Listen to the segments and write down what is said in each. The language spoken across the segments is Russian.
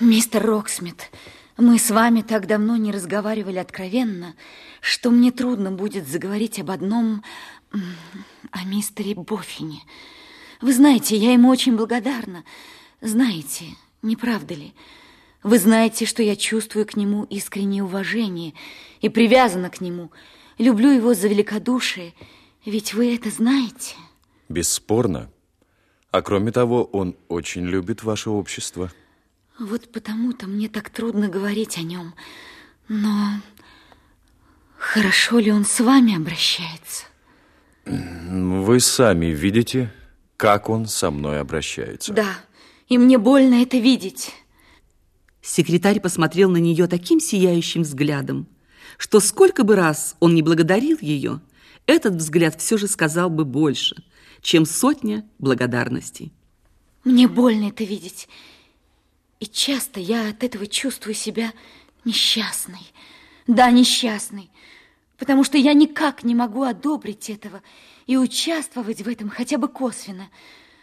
Мистер Роксмит, мы с вами так давно не разговаривали откровенно, что мне трудно будет заговорить об одном, о мистере Боффине. Вы знаете, я ему очень благодарна. Знаете, не правда ли? Вы знаете, что я чувствую к нему искреннее уважение и привязана к нему. Люблю его за великодушие, ведь вы это знаете. Бесспорно. А кроме того, он очень любит ваше общество. Вот потому-то мне так трудно говорить о нем. Но хорошо ли он с вами обращается? Вы сами видите, как он со мной обращается. Да, и мне больно это видеть. Секретарь посмотрел на нее таким сияющим взглядом, что сколько бы раз он не благодарил ее, этот взгляд все же сказал бы больше, чем сотня благодарностей. Мне больно это видеть. И часто я от этого чувствую себя несчастной. Да, несчастной. Потому что я никак не могу одобрить этого и участвовать в этом хотя бы косвенно.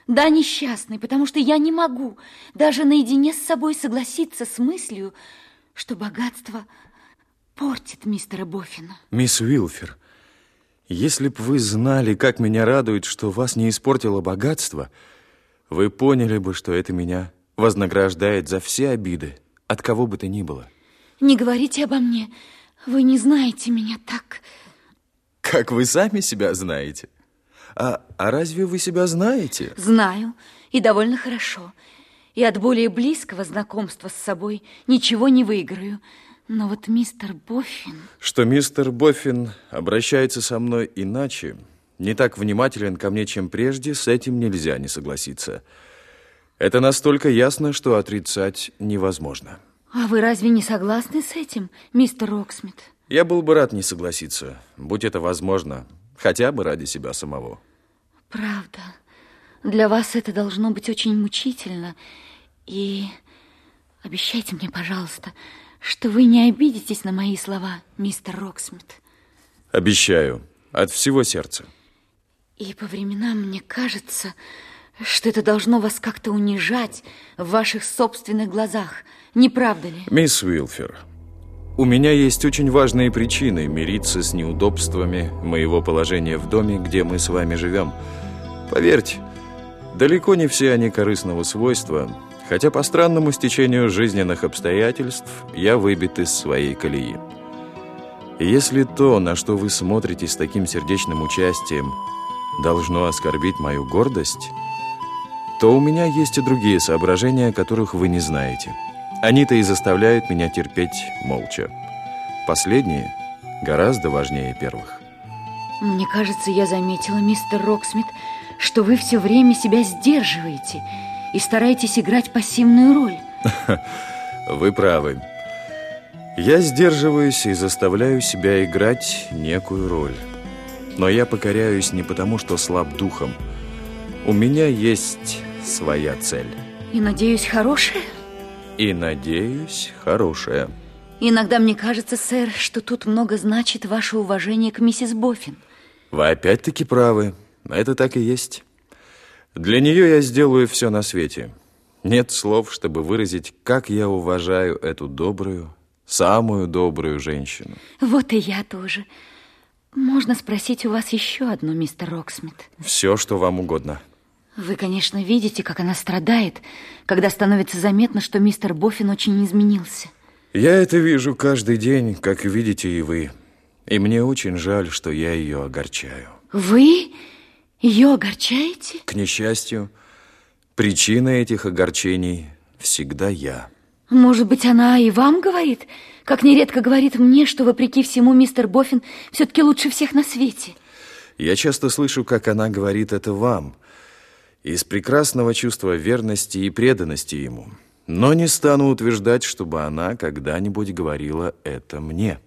Да, несчастный, потому что я не могу даже наедине с собой согласиться с мыслью, что богатство портит мистера Боффина. Мисс Уилфер, если б вы знали, как меня радует, что вас не испортило богатство, вы поняли бы, что это меня вознаграждает за все обиды, от кого бы то ни было. Не говорите обо мне. Вы не знаете меня так... Как вы сами себя знаете. А, а разве вы себя знаете? Знаю, и довольно хорошо. И от более близкого знакомства с собой ничего не выиграю. Но вот мистер Боффин... Что мистер Боффин обращается со мной иначе, не так внимателен ко мне, чем прежде, с этим нельзя не согласиться. Это настолько ясно, что отрицать невозможно. А вы разве не согласны с этим, мистер Роксмит? Я был бы рад не согласиться, будь это возможно, хотя бы ради себя самого. Правда. Для вас это должно быть очень мучительно. И обещайте мне, пожалуйста, что вы не обидитесь на мои слова, мистер Роксмит. Обещаю, от всего сердца. И по временам мне кажется, что это должно вас как-то унижать в ваших собственных глазах, не правда ли? Мисс Уилфер, у меня есть очень важные причины мириться с неудобствами моего положения в доме, где мы с вами живем. Поверьте, далеко не все они корыстного свойства, хотя по странному стечению жизненных обстоятельств я выбит из своей колеи. Если то, на что вы смотрите с таким сердечным участием, должно оскорбить мою гордость, то у меня есть и другие соображения, которых вы не знаете – они-то и заставляют меня терпеть молча. Последние гораздо важнее первых. Мне кажется, я заметила, мистер Роксмит, что вы все время себя сдерживаете и стараетесь играть пассивную роль. Вы правы. Я сдерживаюсь и заставляю себя играть некую роль. Но я покоряюсь не потому, что слаб духом. У меня есть своя цель. И, надеюсь, хорошая? И, надеюсь, хорошая. Иногда мне кажется, сэр, что тут много значит ваше уважение к миссис Боффин. Вы опять-таки правы. Это так и есть. Для нее я сделаю все на свете. Нет слов, чтобы выразить, как я уважаю эту добрую, самую добрую женщину. Вот и я тоже. Можно спросить у вас еще одно, мистер Роксмит? Все, что вам угодно. Вы, конечно, видите, как она страдает, когда становится заметно, что мистер Боффин очень изменился. Я это вижу каждый день, как видите и вы. И мне очень жаль, что я ее огорчаю. Вы ее огорчаете? К несчастью, причина этих огорчений всегда я. Может быть, она и вам говорит, как нередко говорит мне, что, вопреки всему, мистер Боффин все-таки лучше всех на свете. Я часто слышу, как она говорит это вам – из прекрасного чувства верности и преданности ему. Но не стану утверждать, чтобы она когда-нибудь говорила это мне.